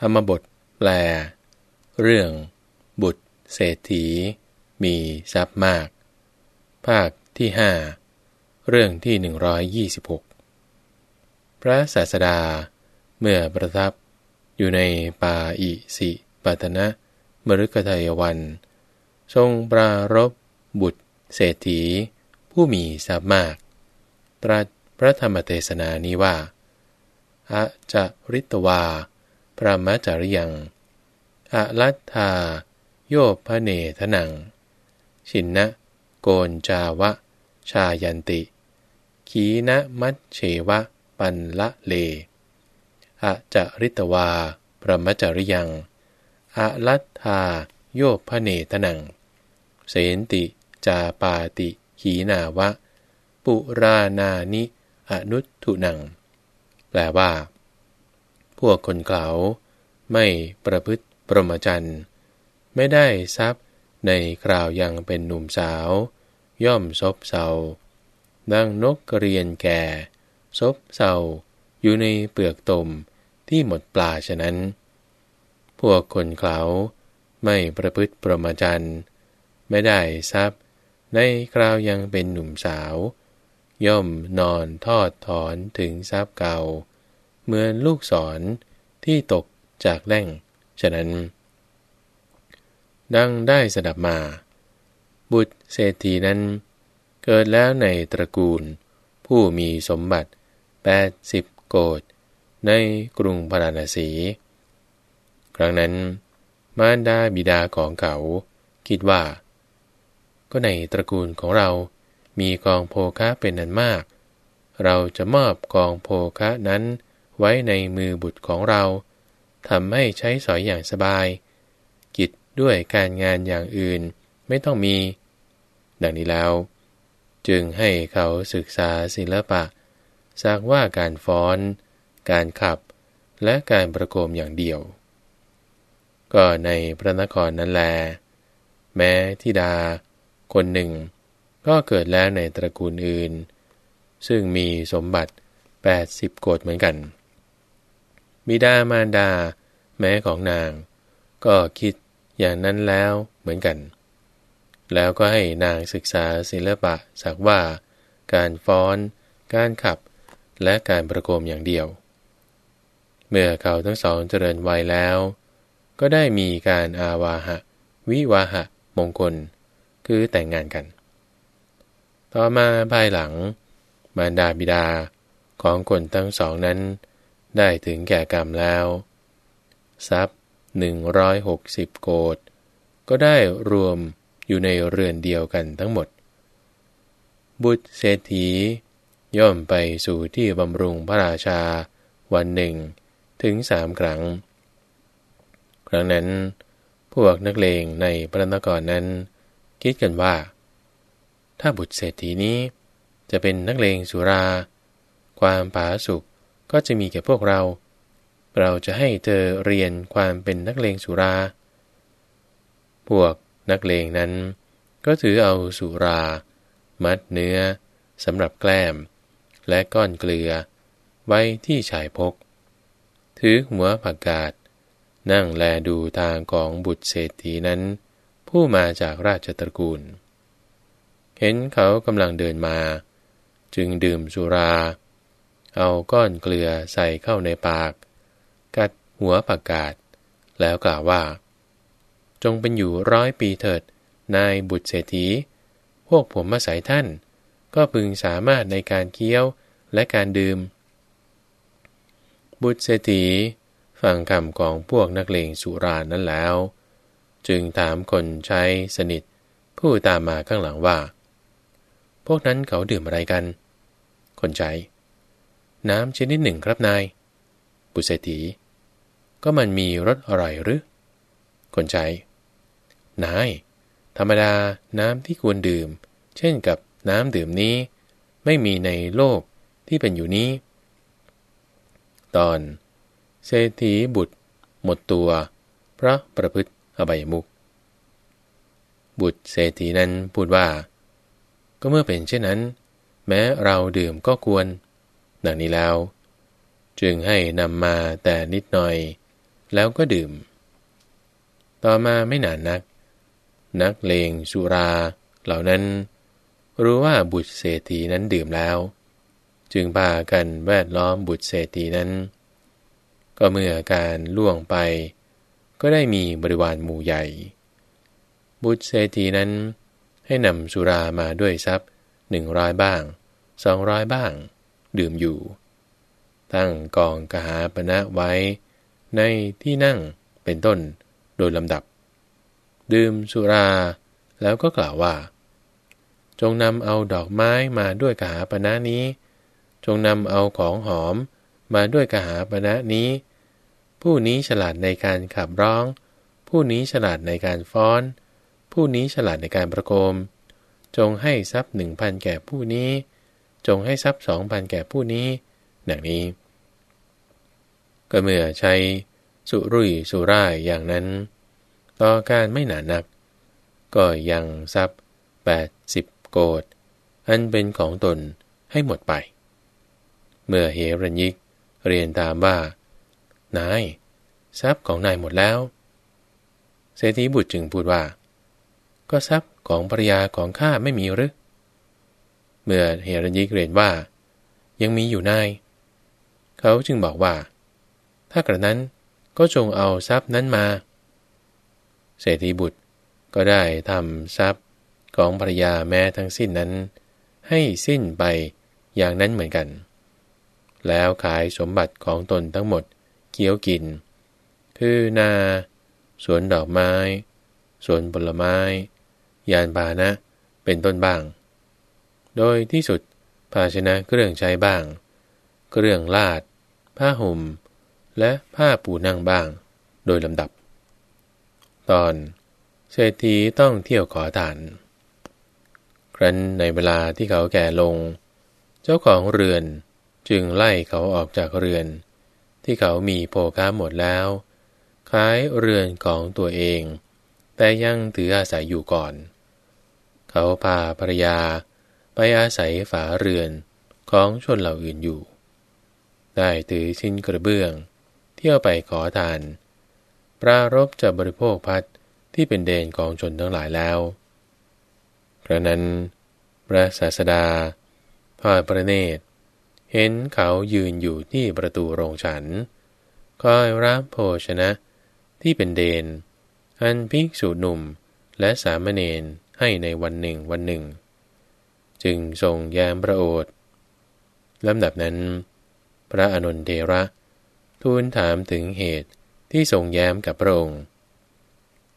ธรรมบทแปล เรื่อง บุตร เศรษฐี มีทรัพย์มาก ภาคที่ห้าเรื่องที่ 126 พระศาสดา เมื่อประทับอยู่ในป่าอิสิปตนะมฤคทายวัน ทรงปรารบบุตร เศรษฐี ผู้มีทรัพย์มาก ตรัสพระธรรมเทศนานี้ว่า อะจะริตวา พระมจริยังอะลัทธาโยพเนทนัง ชินนะโกนจาวะ ชายันติ ขีนะมัชเฉวะ ปันละเลอะจริตวา พระมจริยังอะลัทธาโยพเนทนัง เสนติจาปาติขีนาวะ ปุรานานิ อนุทุนัง แปลว่า พวกคนเกลาไม่ประพฤติปรมจันทร์ไม่ได้ทรัพย์ในคราวยังเป็นหนุ่มสาว ย่อมซบเซาดังนกกระเรียนแก่ ซบเซาอยู่ในเปลือกตมที่หมดปลาฉะนั้น พวกคนเกลาไม่ประพฤติปรมจันทร์ไม่ได้ทรัพย์ ในคราวยังเป็นหนุ่มสาว ย่อมนอนทอดถอนถึงทรัพย์เก่า เหมือนลูกศรที่ตกจากแหล่ง ฉะนั้น ดังได้สดับมา บุตรเศรษฐีนั้น เกิดแล้วในตระกูล ผู้มีสมบัติแปดสิบโกดในกรุงพาราณสี ครั้งนั้น มารดาบิดาของเขา คิดว่า ก็ในตระกูลของเรามีกองโภคะเป็นนันมาก เราจะมอบกองโภคะนั้น ไว้ในมือบุตรของเราทำให้ใช้สอยอย่างสบาย กิจด้วยการงานอย่างอื่นไม่ต้องมี ดังนี้แล้ว จึงให้เขาศึกษาศิลปะสักว่าการฟ้อน การขับ และการประโคมอย่างเดียว ก็ในพระนครนั้นแล แม้ทิดา คนหนึ่ง ก็เกิดแล้วในตระกูลอื่น ซึ่งมีสมบัติ 80 โกดเหมือนกัน บิดามารดา แม้ของนาง ก็คิดอย่างนั้นแล้วเหมือนกัน แล้วก็ให้นางศึกษาศิลปะสักว่า การฟ้อน การขับ และการประโคมอย่างเดียว เมื่อเขาทั้งสองเจริญวัยแล้ว ก็ได้มีการอาวาหะ วิวาหะ มงคล คือแต่งงานกัน ต่อมาภายหลัง มารดาบิดาของคนทั้งสองนั้น ได้ถึงแก่กรรมแล้ว ทรัพย์หนึ่งร้อยหกสิบโกดก็ได้รวมอยู่ในเรือนเดียวกันทั้งหมด บุตรเศรษฐี ย่อมไปสู่ที่บำรุงพระราชา วันหนึ่งถึงสามครั้ง ครั้งนั้น พวกนักเลงในพระนครนั้น คิดกันว่า ถ้าบุตรเศรษฐีนี้จะเป็นนักเลงสุรา ความผาสุก ก็จะมีแก่พวกเรา เราจะให้เธอเรียนความเป็นนักเลงสุรา พวกนักเลงนั้น ก็ถือเอาสุรา มัดเนื้อสำหรับแกล้ม และก้อนเกลือ ไว้ที่ชายพก ถือหัวผักกาดนั่งแลดูทางของบุตรเศรษฐีนั้น ผู้มาจากราชตระกูล เห็นเขากำลังเดินมา จึงดื่มสุรา เอาก้อนเกลือใส่เข้าในปาก กัดหัวผักกาด แล้วกล่าวว่า จงเป็นอยู่ร้อยปีเถิด นายบุตรเศรษฐี พวกผมมาสายท่าน ก็พึงสามารถในการเคี้ยวและการดื่ม บุตรเศรษฐีฟังคำของพวกนักเลงสุรานั้นแล้ว จึงถามคนใช้สนิทผู้ตามมาข้างหลังว่า พวกนั้นเขาดื่มอะไรกัน คนใช้ น้ำชนิดหนึ่งครับนาย บุเศรษฐี ก็มันมีรสอร่อยหรือ คนใช้ นาย ธรรมดาน้ำที่ควรดื่ม เช่นกับน้ำดื่มนี้ ไม่มีในโลกที่เป็นอยู่นี้ ตอน เศรษฐีบุตร หมดตัว พระประพฤติอบายมุก บุตรเศรษฐีนั้นพูดว่า ก็เมื่อเป็นเช่นนั้น แม้เราดื่มก็ควร ดังนี้แล้ว จึงให้นำมาแต่นิดหน่อย แล้วก็ดื่ม ต่อมาไม่นานนัก นักเลงสุราเหล่านั้น รู้ว่าบุตรเศรษฐีนั้นดื่มแล้ว จึงพากันแวดล้อมบุตรเศรษฐีนั้น ก็เมื่อการล่วงไป ก็ได้มีบริวารหมู่ใหญ่ บุตรเศรษฐีนั้นให้นำสุรามาด้วยทรัพย์หนึ่งร้อยบ้างสองร้อยบ้าง ดื่มอยู่ ตั้งกองกหาปณะไว้ ในที่นั่งเป็นต้นโดยลำดับ ดื่มสุราแล้วก็กล่าวว่า จงนำเอาดอกไม้มาด้วยกหาปณะนี้ จงนำเอาของหอมมาด้วยกหาปณะนี้ ผู้นี้ฉลาดในการขับร้อง ผู้นี้ฉลาดในการฟ้อน ผู้นี้ฉลาดในการประโคมจงให้ทรัพย์หนึ่งพันแก่ผู้นี้ จงให้ทรัพย์สองพันแก่ผู้นี้ ดังนี้ ก็เมื่อใช้สุรุ่ยสุร่ายอย่างนั้น ต่อการไม่หนานัก ก็ยังทรัพย์แปดสิบโกดอันเป็นของตนให้หมดไป เมื่อเฮรัญยิกเรียนตามว่า นาย ทรัพย์ของนายหมดแล้ว เศรษฐีบุตรจึงพูดว่า ก็ทรัพย์ของภรรยาของข้าไม่มีหรือ เมื่อเฮรัญยิกเรียนว่า ยังมีอยู่นาย เขาจึงบอกว่า ถ้ากระนั้นก็จงเอาทรัพย์นั้นมา เศรษฐีบุตรก็ได้ทำทรัพย์ของภรรยาแม้ทั้งสิ้นนั้น ให้สิ้นไปอย่างนั้นเหมือนกัน แล้วขายสมบัติของตนทั้งหมดเกี้ยวกิน คือนาสวนดอกไม้ สวนผลไม้ ยานพาหนะ เป็นต้นบ้าง โดยที่สุดภาชนะเครื่องใช้บ้าง เครื่องลาด ผ้าห่ม และผ้าปูนั่งบ้าง โดยลำดับ ตอน เศรษฐีต้องเที่ยวขอทาน ครั้นในเวลาที่เขาแก่ลง เจ้าของเรือนจึงไล่เขาออกจากเรือน ที่เขามีโภค้าหมดแล้วขายเรือนของตัวเอง แต่ยังถืออาศัยอยู่ก่อน เขาพาภรรยา ไปอาศัยฝาเรือนของชนเหล่าอื่นอยู่ ได้ถือชิ้นกระเบื้อง เที่ยวไปขอทาน ปรารบจะบริโภคพัดที่เป็นเดนของชนทั้งหลายแล้วกระนั้น พระศาสดาทอดพระเนตร เห็นเขายืนอยู่ที่ประตูโรงฉัน คอยรับโภชนะที่เป็นเดน อันภิกษุหนุ่มและสามเณรให้ในวันหนึ่งวันหนึ่ง จึงทรงแย้มพระโอษฐ์ลำดับนั้น พระอนุนเทระทูลถามถึงเหตุที่ทรงแย้มกับพระองค์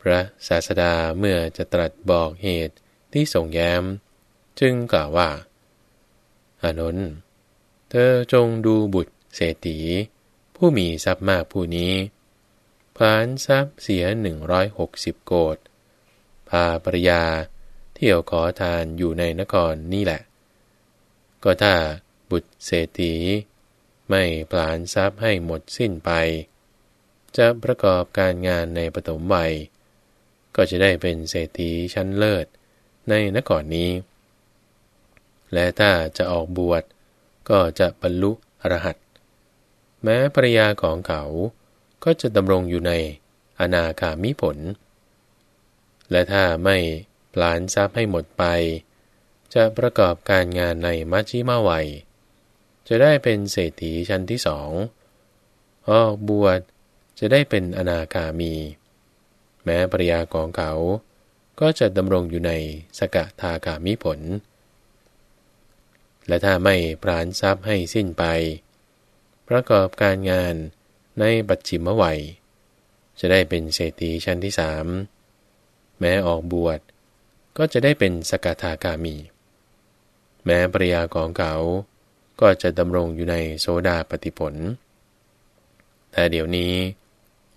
พระศาสดาเมื่อจะตรัสบอกเหตุที่ทรงแย้ม จึงกล่าวว่าอานนเธอจงดูบุตรเศรษฐีผู้มีทรัพย์มากผู้นี้ผานทรัพย์เสียหนึ่งร้อยหกสิบโกดพาปริยา เที่ยวขอทานอยู่ในนครนี่แหละ ก็ถ้าบุตรเศรษฐี ไม่ผลานทรัพย์ให้หมดสิ้นไป จะประกอบการงานในปฐมวัย ก็จะได้เป็นเศรษฐีชั้นเลิศในนครนี้ และถ้าจะออกบวชก็จะบรรลุอรหัตแม้ภรยาของเขาก็จะดำรงอยู่ในอนาคามิผล และถ้าไม่ ลานทรัพย์ให้หมดไป จะประกอบการงานในมัชชิมาวัย จะได้เป็นเศรษฐีชั้นที่สองออกบวชจะได้เป็นอนาคามี แม้ปริยาของเขา ก็จะดำรงอยู่ในสกทาคามิผล และถ้าไม่ปราณทรัพย์ให้สิ้นไป ประกอบการงานในปัจฉิมวัย จะได้เป็นเศรษฐีชั้นที่สามแม้ออกบวช ก็จะได้เป็นสกทาคามี แม้ปริยาของเขา ก็จะดำรงอยู่ในโซดาปฏิผล แต่เดี๋ยวนี้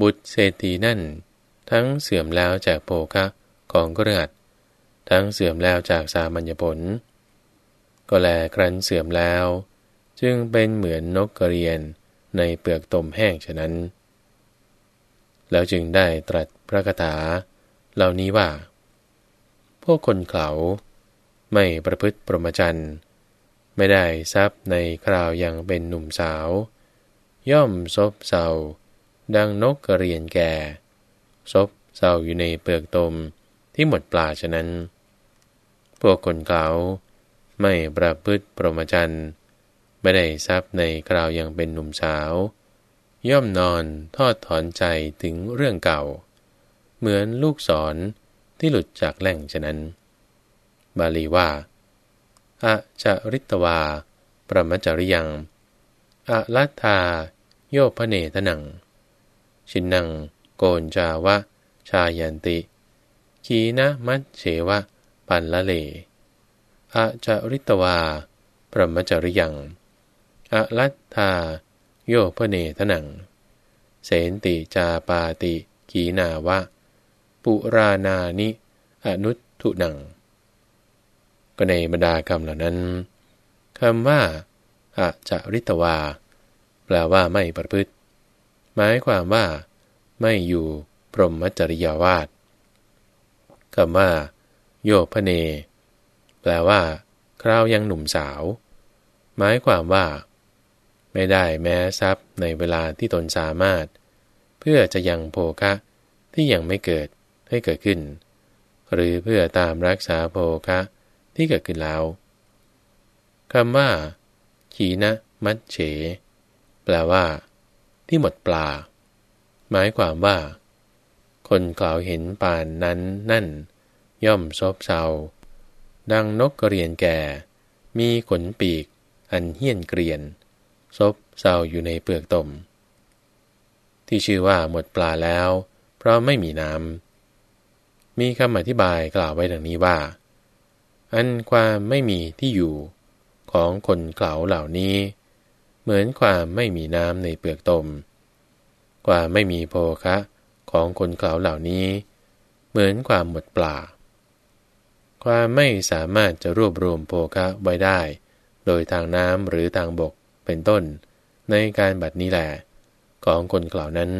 บุตรเศรษฐีนั่น ทั้งเสื่อมแล้วจากโภคะของกระหัดทั้งเสื่อมแล้วจากสามัญญผล ก็แลครั้นเสื่อมแล้ว จึงเป็นเหมือนนกกระเรียนในเปลือกตมแห้งฉะนั้น แล้วจึงได้ตรัสพระคาถาเหล่านี้ว่า พวกคนเขา ไม่ประพฤติปรมจันทร์ไม่ได้ทรัพย์ในคราวยังเป็นหนุ่มสาว ย่อมซบเซาดังนกกระเรียนแก่ ซบเศร้าอยู่ในเปลือกตมที่หมดปลาฉะนั้น พวกคนเก่าไม่ประพฤติปรมจันไม่ได้ทรัพย์ในคราวยังเป็นหนุ่มสาว ย่อมนอนทอดถอนใจถึงเรื่องเก่า เหมือนลูกศร ที่หลุดจากแหล่งฉะนั้น บาลีว่าอะจาริตวา ประมจริยังอะลัทธา โยพเนทนัง ชินัง โกนจาวะ ชายันติ ขีนะมัจเฉวะ ปันละเลอะจาริตวา ประมจริยังอะลัทธา โยพเนทนัง เสนติจาปาติ ขีนาวะ ปุรานานิ อนุทุนัง ก็ในบรรดาคำเหล่านั้นคำว่าอะจาริตวา แปลว่าไม่ประพฤติ หมายความว่า ไม่อยู่ปรหมจริยาวาสคำว่า โยพเน แปลว่า คราวยังหนุ่มสาว หมายความว่า ไม่ได้แม้ทรัพย์ในเวลาที่ตนสามารถ เพื่อจะยังโภคะที่ยังไม่เกิด ให้เกิดขึ้น หรือเพื่อตามรักษาโภคะที่เกิดขึ้นแล้วคำว่า ขีนะมัดเฉ แปลว่า ที่หมดปลา หมายความว่า คนกล่าวเห็นปานนั้นนั่น ย่อมซบเซาดังนกกระเรียนแก่ มีขนปีก อันเหี้ยนเกรียน ซบเซาอยู่ในเปลือกตม ที่ชื่อว่าหมดปลาแล้ว เพราะไม่มีน้ำ มีคำอธิบายกล่าวไว้ดังนี้ว่า อันความไม่มีที่อยู่ของคนเกล่าเหล่านี้ เหมือนความไม่มีน้ำในเปลือกตมกว่าไม่มีโภคะของคนเกล่าเหล่านี้ เหมือนความหมดปลาความไม่สามารถจะรวบรวมโภคะไว้ได้ โดยทางน้ำหรือทางบกเป็นต้น ในการบัดนี้แหละของคนกล่าวนั้น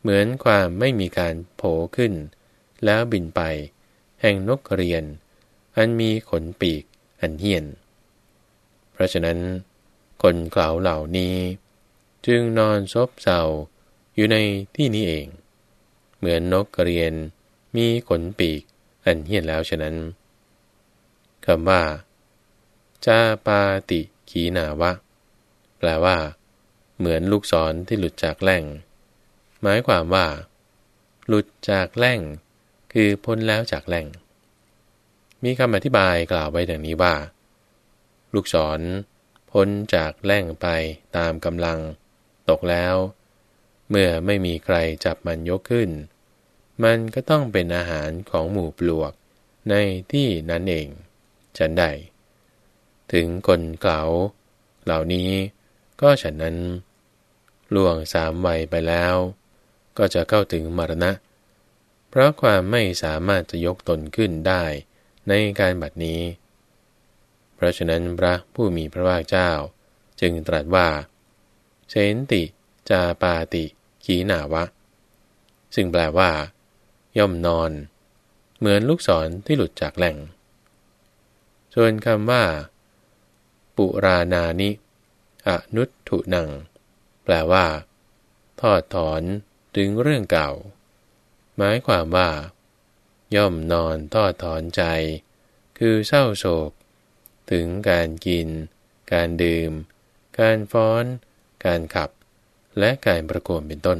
เหมือนความไม่มีการโผขึ้น แล้วบินไป แห่งนกเรียน อันมีขนปีกอันเหี้ยน เพราะฉะนั้น คนกล่าวเหล่านี้ จึงนอนซบเซาอยู่ในที่นี้เอง เหมือนนกเรียนมีขนปีกอันเหี้ยนแล้วฉะนั้นคำว่าจาปาติขีนาวะ แปลว่า เหมือนลูกศรที่หลุดจากแหล่ง หมายความว่า หลุดจากแหล่ง คือพ้นแล้วจากแหล่ง มีคำอธิบายกล่าวไว้ดังนี้ว่า ลูกศร พ้นจากแล่งไปตามกำลัง ตกแล้ว เมื่อไม่มีใครจับมันยกขึ้น มันก็ต้องเป็นอาหารของหมู่ปลวกในที่นั้นเอง ฉันใด ถึงคนเก่าเหล่านี้ก็ฉันนั้น ล่วงสามวัยไปแล้ว ก็จะเข้าถึงมรณะ เพราะความไม่สามารถจะยกตนขึ้นได้ในการบัดนี้ เพราะฉะนั้นพระผู้มีพระภาคเจ้า จึงตรัสว่า เสนติจาปาติ ขีนาวะ ซึ่งแปลว่า ย่อมนอน เหมือนลูกศรที่หลุดจากแหล่ง ส่วนคำว่า ปุรานานิ อนุทุนัง แปลว่า ทอดถอนถึงเรื่องเก่า หมายความว่า ย่อมนอนทอดถอนใจ คือเศร้าโศก ถึงการกิน การดื่ม การฟ้อน การขับ และการประโคมเป็นต้น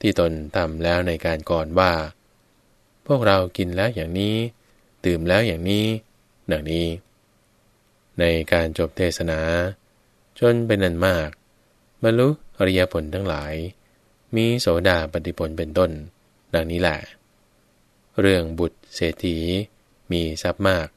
ที่ตนทำแล้วในการก่อนว่า พวกเรากินแล้วอย่างนี้ ดื่มแล้วอย่างนี้ ดังนี้ ในการจบเทศนา จนเป็นนันมากบรรลุอริยผลทั้งหลาย มีโสดาปฏิผลเป็นต้น ดังนี้แหละ เรื่องบุตรเศรษฐีมีทรัพย์มาก